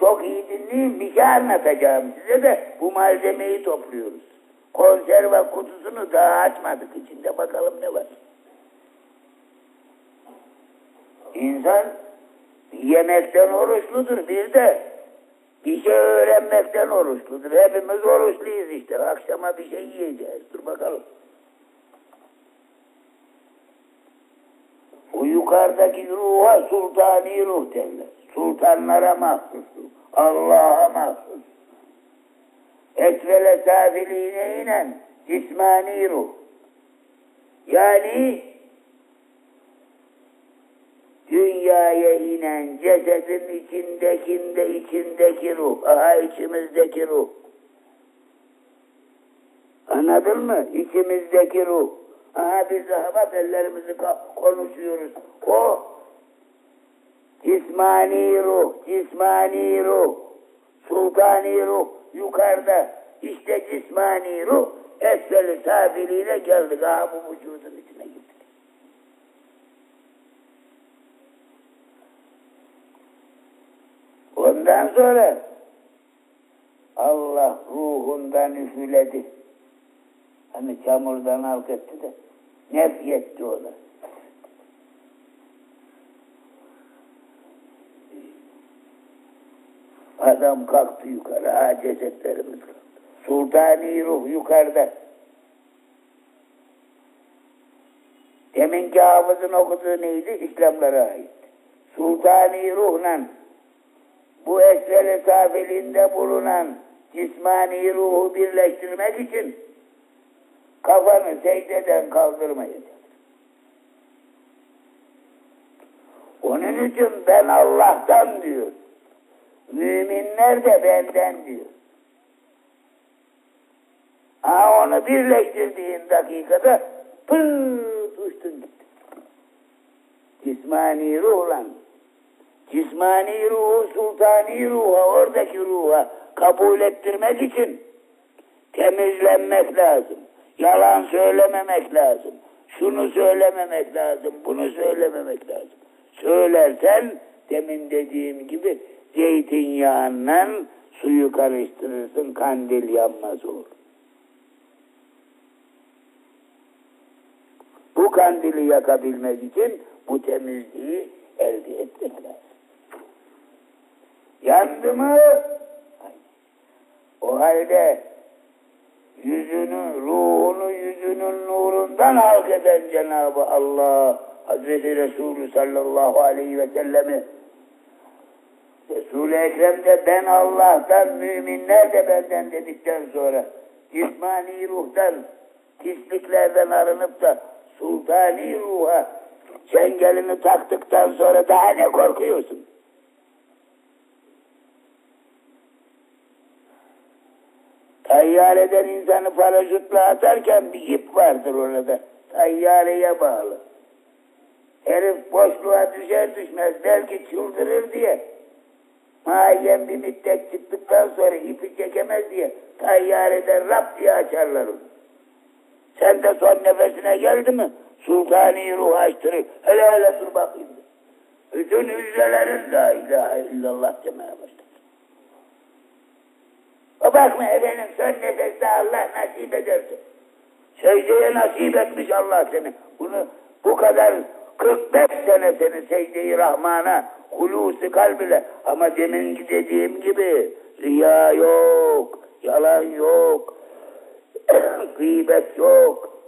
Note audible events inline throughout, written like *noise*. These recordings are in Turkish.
çok iyi dinleyin bir şey anlatacağım size de bu malzemeyi topluyoruz. Konserve kutusunu daha açmadık içinde bakalım ne var. İnsan yemekten oruçludur bir de bir şey öğrenmekten oruçludur. Hepimiz oruçluyuz işte. Akşama bir şey yiyeceğiz. Dur bakalım. O yukarıdaki ruha sultani ruh derler. Sultanlara mahsus. Allah'a mahsus. Esvele safiliğine inen cismani ruh. Yani dünyaya inen cesedin içindekinde içindeki ruh. Aha içimizdeki ruh. Anladın mı? İçimizdeki ruh. Aha biz rahmet ellerimizi konuşuyoruz. O cismani ruh, cismani ruh, sultani ruh yukarıda. İşte cismani ruh esveli safiliğine geldik. Aha bu vücudun içine girdik. Ondan sonra Allah ruhundan üfüledi. Hani çamurdan halk etti de nefyetti ona. Adam kalktı yukarı, ha cesetlerimiz kalktı. Sultani ruh yukarıda. Deminki hafızın okuduğu neydi? İslamlara ait. Sultani ruhla bu esveli safiliğinde bulunan cismani ruhu birleştirmek için kafanı secdeden kaldırmayacak. Onun için ben Allah'tan diyor. Müminler de benden diyor. Ha onu birleştirdiğin dakikada pırt uçtun gitti. Cismani ruhla cismani ruhu sultani ruha oradaki ruha kabul ettirmek için temizlenmek lazım. Yalan söylememek lazım. Şunu söylememek lazım. Bunu söylememek lazım. Söylersen demin dediğim gibi zeytinyağından suyu karıştırırsın kandil yanmaz olur. Bu kandili yakabilmek için bu temizliği elde etmek lazım. Yandı mı? O halde yüzünü, ruhunu yüzünün nurundan halk eden Cenab-ı Allah Hazreti Resulü sallallahu aleyhi ve sellemi Resul-i Ekrem de ben Allah'tan, müminler de benden dedikten sonra cismani ruhtan, pisliklerden arınıp da sultani ruha çengelini taktıktan sonra daha ne korkuyorsun? Tayyareden insanı paraşütle atarken bir ip vardır orada. Tayyareye bağlı. Herif boşluğa düşer düşmez belki çıldırır diye. Mayen bir müddet çıktıktan sonra ipi çekemez diye tayyareden rap diye açarlar onu. Sen de son nefesine geldi mi sultani ruh açtırır. Hele hele dur bakayım. Bütün hücrelerin la ilahe illallah demeye başladı. O bakma efendim son nefeste Allah nasip ederse. Secdeye nasip etmiş Allah seni. Bunu bu kadar 45 sene seni secde-i Rahman'a hulusi kalbile ama deminki dediğim gibi riya yok, yalan yok, *clears throat* gıybet yok,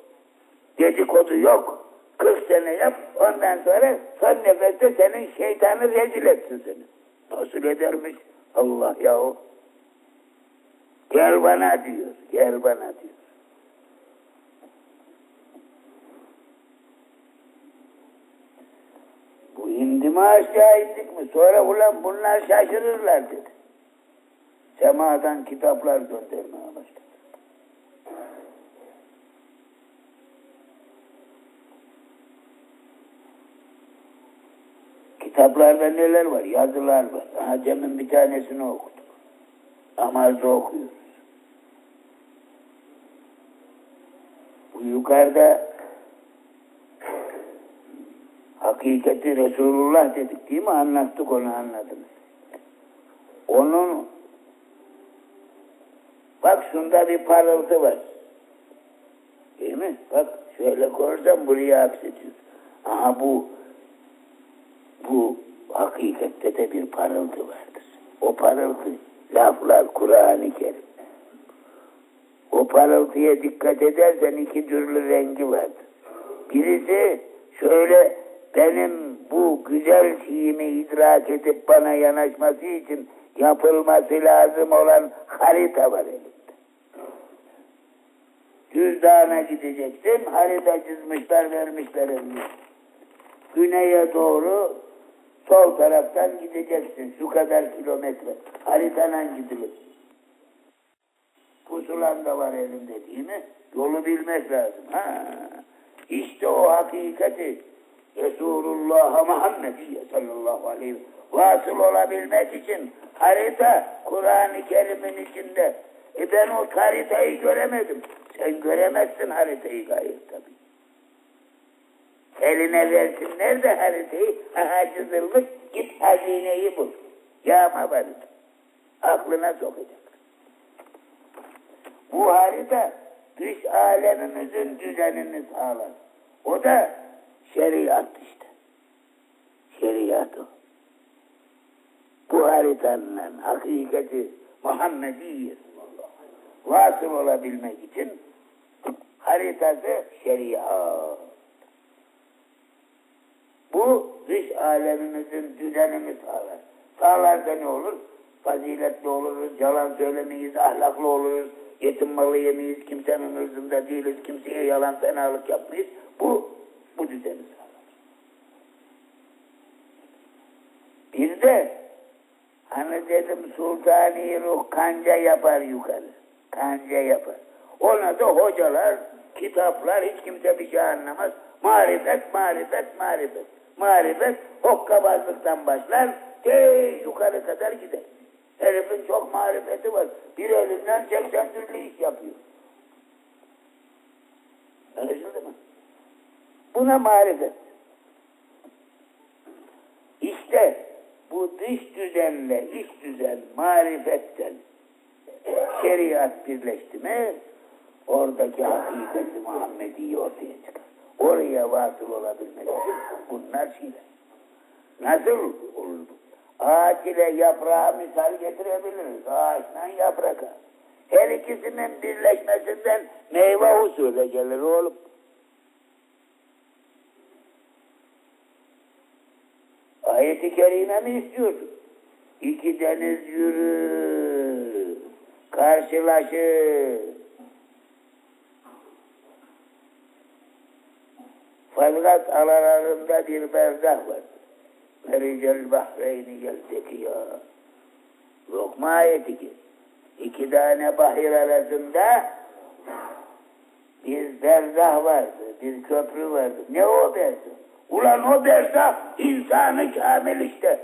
dedikodu yok. 40 sene yap ondan sonra son nefeste senin şeytanı rezil etsin seni. Nasıl edermiş Allah yahu. Gel bana diyor, gel bana diyor. Mi aşağı indik mi? Sonra ulan bunlar şaşırırlar dedi. Semadan kitaplar göndermeye başladı. Kitaplarda neler var? Yazılar var. Aha bir tanesini okuduk. Namazda okuyoruz. Bu yukarıda hakikati Resulullah dedik değil mi? Anlattık onu anladınız. Onun bak şunda bir parıltı var. Değil mi? Bak şöyle koyarsan buraya aksediyor. Aha bu bu hakikatte de bir parıltı vardır. O parıltı laflar Kur'an-ı Kerim. O parıltıya dikkat edersen iki türlü rengi vardır. Birisi şöyle benim bu güzel şeyimi idrak edip bana yanaşması için yapılması lazım olan harita var elimde. Cüzdana gideceksin, harita çizmişler, vermişler eline. Güneye doğru sol taraftan gideceksin, şu kadar kilometre. Haritadan gidilir. Pusulan da var elimde değil mi? Yolu bilmek lazım. Ha. İşte o hakikati Resulullah Muhammediye sallallahu aleyhi ve vasıl olabilmek için harita Kur'an-ı Kerim'in içinde. E ben o haritayı göremedim. Sen göremezsin haritayı gayet tabii. Eline versinler de haritayı, aha çizilmiş, git hazineyi bul. Yağma vardı. Aklına sokacak. Bu harita dış alemimizin düzenini sağlar. O da şeriat işte. Şeriat o. Bu haritanın hakikati Muhammediye vasıl olabilmek için haritası şeriat. Bu dış alemimizin düzenini sağlar. Sağlarsa ne olur? Faziletli oluruz, yalan söylemeyiz, ahlaklı oluruz, yetim malı yemeyiz, kimsenin ırzında değiliz, kimseye yalan fenalık yapmayız. Bu, bu düzeni sağlar. Bir de hani dedim sultani ruh kanca yapar yukarı. Kanca yapar. Ona da hocalar, kitaplar hiç kimse bir şey anlamaz. Marifet, marifet, marifet. Marifet hokkabazlıktan başlar, te yukarı kadar gider. Herifin çok marifeti var. Bir elinden 80 türlü iş yapıyor. Anlaşıldı mı? Buna marifet. İşte bu dış düzenle iç düzen marifetten şeriat birleşti mi oradaki hakikati Muhammedi ortaya çıkar. Oraya vasıl olabilmek için bunlar şeyler. Nasıl olur? Ağaç ile yaprağa misal getirebiliriz. Ağaçtan yapraka. Her ikisinin birleşmesinden meyve usulü gelir oğlum. Ayet-i kerime mi istiyorsun? İki deniz yürü, karşılaşır. Fakat aralarında bir berzah var. Mericel bahreyni yeltekiya. Lokma ayeti ki. İki tane bahir arasında bir berzah vardı, bir köprü vardı. Ne o berzah? Ulan o berzah insanı kamil işte.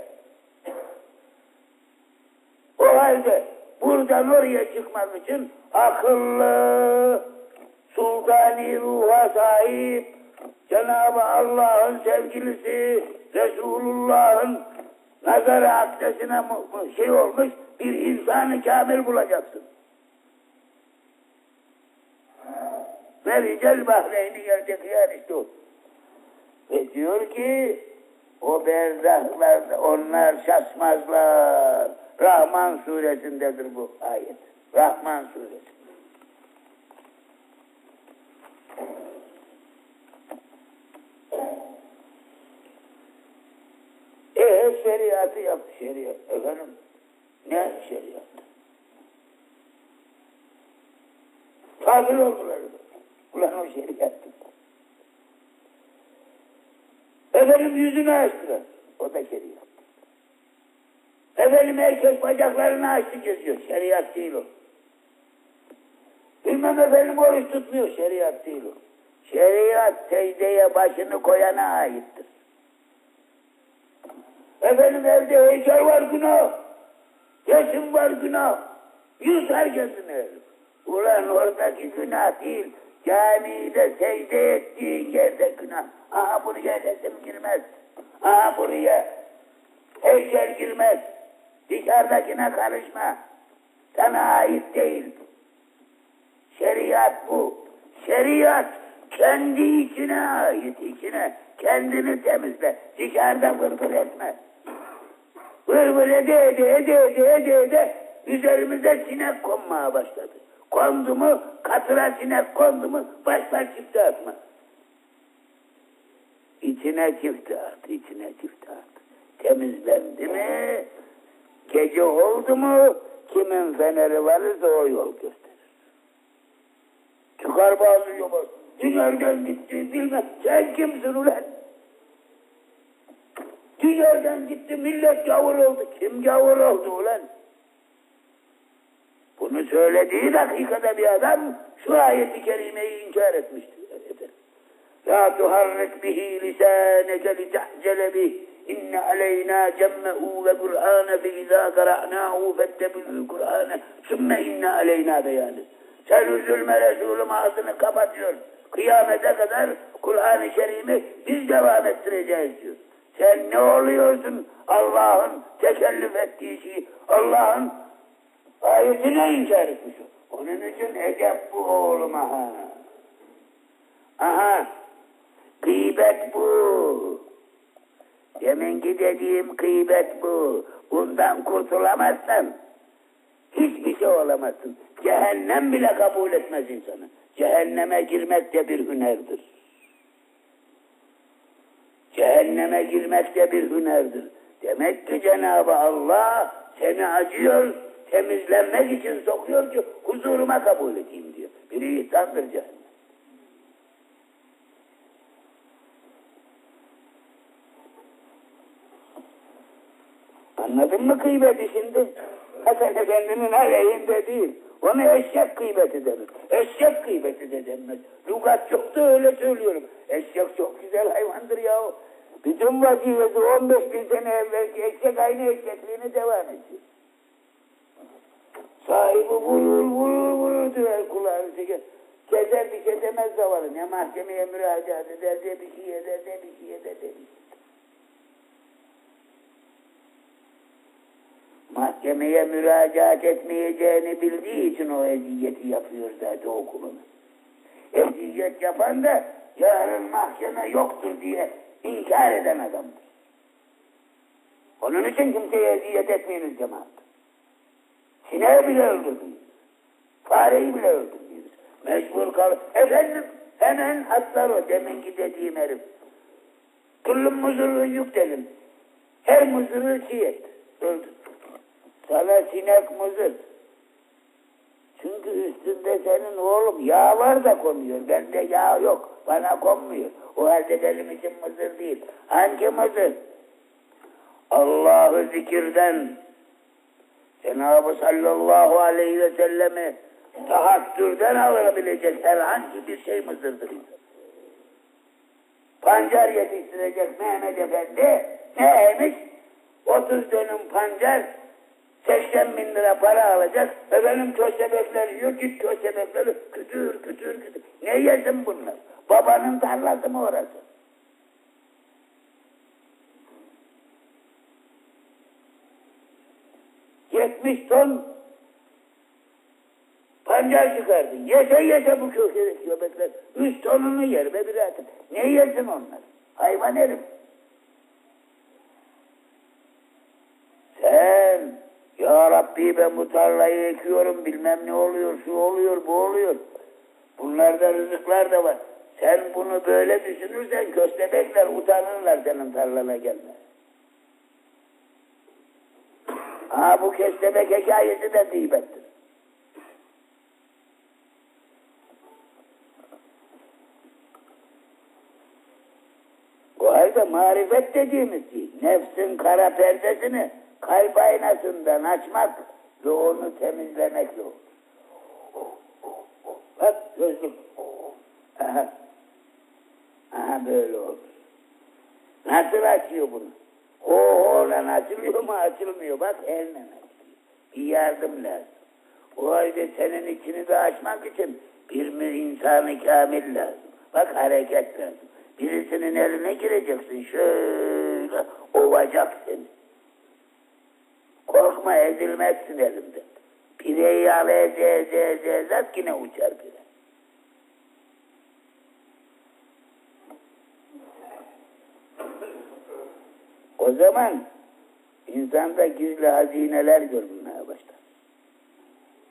O halde buradan oraya çıkmak için akıllı, sultani ruha sahip, Cenab-ı Allah'ın sevgilisi, Resulullah'ın nazarı akdesine şey olmuş bir insanı kamil bulacaksın. Ve ricel bahreyni yerdeki yer işte o. Ve diyor ki o berzahlarda onlar şaşmazlar. Rahman suresindedir bu ayet. Rahman suresi. E şeriatı yaptı şeriat. Efendim ne şeriat? Kafir oldular. Ulan o şeriattı. Efendim yüzünü açtılar. O da şeriat. Efendim erkek bacaklarını açtı geziyor. Şeriat değil o. Bilmem efendim oruç tutmuyor. Şeriat değil o. Şeriat secdeye başını koyana aittir. Efendim evde heykel var günah. Resim var günah. Yüz herkesin herif. Ulan oradaki günah değil. Camide secde ettiğin yerde günah. Aha buraya resim girmez. Aha buraya heykel girmez. Dışarıdakine karışma. Sana ait değil. Şeriat bu. Şeriat kendi içine ait, içine. Kendini temizle. Dışarıda vırvır etme. Vırvır ede ede ede ede ede ede üzerimize sinek konmaya başladı. Kondu mu katıra sinek kondu mu başlar çifte atma. İçine çifte at, içine çifte at. Temizlendi mi, gece oldu mu, kimin feneri varırsa o yol gösterir. Çıkar bazı yola, dünyadan gitti bilmem, sen kimsin ulan? Dünyadan gitti millet gavur oldu. Kim gavur oldu ulan? Bunu söylediği dakikada bir adam şu ayeti kerimeyi inkar etmiştir. La tuharrik bihi lisaneke li tehcele bih. İnne aleyna cemmehu ve Kur'ane fe izâ kara'nâhu fettebi'l Kur'ane sümme inne aleyna beyanı. Sen üzülme Resulüm ağzını kapatıyor. Kıyamete kadar Kur'an-ı Kerim'i biz devam ettireceğiz diyor. Sen ne oluyorsun Allah'ın tekellüf ettiği şey, Allah'ın ayetine inkar etmiş. Onun için edep bu oğluma ha. Aha, gıybet bu. Deminki dediğim gıybet bu. Bundan kurtulamazsan hiçbir şey olamazsın. Cehennem bile kabul etmez insanı. Cehenneme girmek de bir hünerdir. Cehenneme girmek de bir hünerdir. Demek ki Cenab-ı Allah seni acıyor, temizlenmek için sokuyor ki huzuruma kabul edeyim diyor. Bir ihsandır cehennem. Anladın mı gıybeti şimdi? Hasan Efendi'nin aleyhinde değil. Ona eşek gıybeti denir. Eşek gıybeti de denmez. Lugat çok da öyle söylüyorum. Eşek çok güzel hayvandır ya. Bütün vazifesi 15 bin sene evvelki eşek aynı eşekliğine devam ediyor. Vurur vurur vurur diyor kulağını çeker. Keser bir demez zavallı. Ne mahkemeye müracaat eder de bir şey eder de bir şey eder de bir şey. Mahkemeye müracaat etmeyeceğini bildiği için o eziyeti yapıyor zaten okulunu. Eziyet yapan da yarın mahkeme yoktur diye inkar eden adamdır. Onun için kimseye eziyet etmeyiniz cemaat. Sineği bile öldürmeyiz. Fareyi bile öldürmeyiz. Mecbur kal. Efendim hemen atlar o deminki dediğim herif. Kullum muzurlu yükledim. Her muzuru çiğ et. Öldür. Sana sinek muzur. Çünkü üstünde senin oğlum yağ var da konuyor. Bende yağ yok. Bana konmuyor. O halde benim için mızır değil. Hangi mızır? Allah'ı zikirden Cenab-ı sallallahu aleyhi ve sellemi tahattürden alabilecek herhangi bir şey mızırdır. Pancar yetiştirecek Mehmet Efendi neymiş? 30 dönüm pancar 80 bin lira para alacak. Efendim köstebekler yiyor. Git köstebekleri kütür kütür kütür. Ne yesin bunlar? Babanın tarlası mı orası? Yetmiş ton pancar çıkardın. Yese yese bu köşedeki köpekler. Üç tonunu yer be birader. Ne yesin onlar? Hayvan herif. Sen ya Rabbi ben bu tarlayı ekiyorum bilmem ne oluyor şu oluyor bu oluyor. Bunlarda rızıklar da var. Sen bunu böyle düşünürsen köstebekler utanırlar senin tarlana gelme. Ha bu köstebek hikayesi de gıybettir. O halde marifet dediğimiz şey, nefsin kara perdesini kalp aynasından açmak ve onu temizlemek olur. Bak gözlük. Aha. Aha böyle olur. Nasıl açıyor bunu? O oğlan açılıyor mu açılmıyor. Bak elle açılıyor. Bir yardım lazım. O halde senin içini de açmak için bir insanı kamil lazım. Bak hareket lazım. Birisinin eline gireceksin şöyle ovacak seni. Korkma ezilmezsin elimde. Pireyi al eze eze eze eze yine uçar pire. O zaman insanda gizli hazineler görünmeye başlar.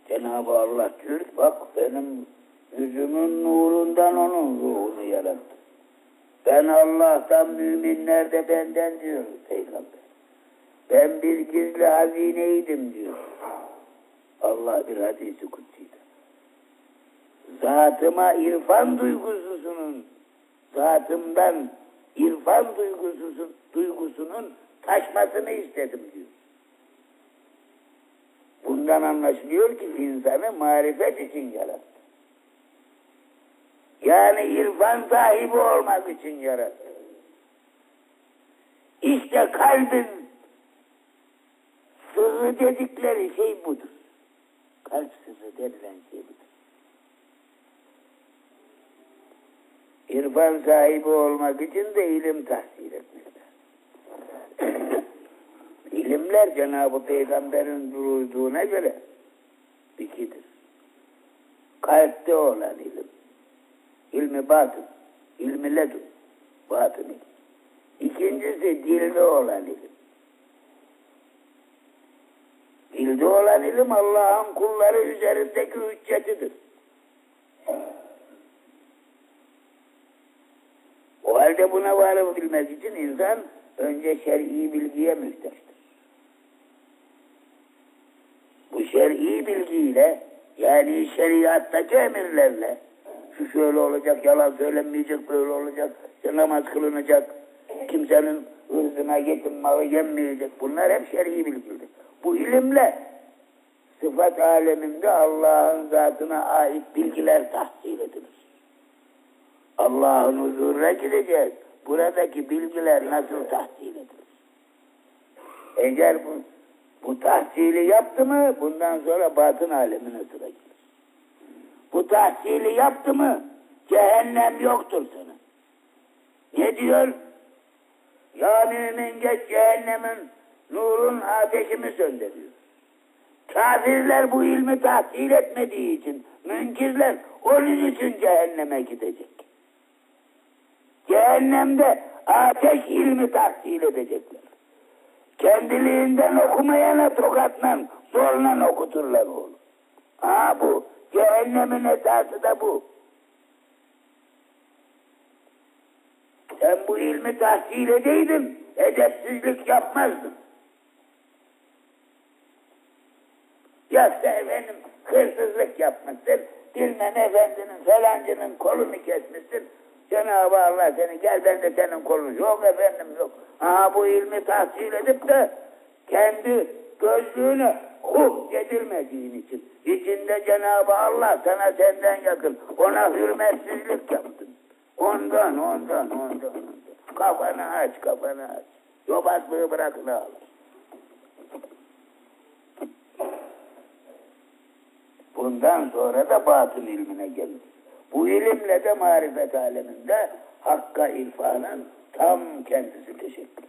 Cenab-ı Allah diyor bak benim yüzümün nurundan onun ruhunu yarattım. Ben Allah'tan müminler de benden diyor Peygamber. Ben bir gizli hazineydim diyor. Allah bir hadisi kutsiydi. Zatıma irfan duygususunun, zatımdan irfan duygususun, duygusunun taşmasını istedim diyor. Bundan anlaşılıyor ki insanı marifet için yarattı. Yani irfan sahibi olmak için yarattı. İşte kalbin sırrı dedikleri şey budur. Kalp sırrı denilen şey budur. İrfan sahibi olmak için de ilim tahsil etmekler. *clears throat* İlimler Cenab-ı Peygamber'in buyurduğuna göre ikidir. Kalpte olan ilim. İlmi batın, ilmi ledun, batın. İkincisi dilde olan ilim. Dilde olan ilim Allah'ın kulları üzerindeki hüccetidir. O halde buna varabilmek için insan önce şer'i bilgiye mühtaçtır. Bu şer'i bilgiyle yani şeriattaki emirlerle şu şöyle olacak, yalan söylenmeyecek, böyle olacak, namaz kılınacak, kimsenin ırzına yetim malı yenmeyecek. Bunlar hep şer'i bilgidir. Bu ilimle sıfat aleminde Allah'ın zatına ait bilgiler tahsil edilir. Allah'ın huzuruna gideceğiz. Buradaki bilgiler nasıl tahsil edilir? Eğer bu, bu tahsili yaptı mı bundan sonra batın alemine sıra gelir. Bu tahsili yaptı mı cehennem yoktur sana. Ne diyor? Ya mümin geç cehennemin nurun ateşimi söndürüyor. Kafirler bu ilmi tahsil etmediği için, münkirler onun için cehenneme gidecek. Cehennemde ateş ilmi tahsil edecekler. Kendiliğinden okumayana tokatla zorla okuturlar oğlum. Ha bu. Cehennemin esası da bu. Sen bu ilmi tahsil edeydin, edepsizlik yapmazdın. Ya sen efendim hırsızlık yapmışsın, bilmem efendinin falancının kolunu kesmişsin. Cenab-ı Allah seni gel ben de senin kolunu. Yok efendim yok. Aha bu ilmi tahsil edip de kendi gözlüğünü huh yedirmediğin için. içinde Cenab-ı Allah sana senden yakın. Ona hürmetsizlik yaptın. Ondan, ondan, ondan, ondan. Kafanı aç, kafanı aç. Yobazlığı bırak ne. Bundan sonra da batın ilmine gelir. Bu ilimle de marifet aleminde Hakk'a irfanın tam kendisi teşekkür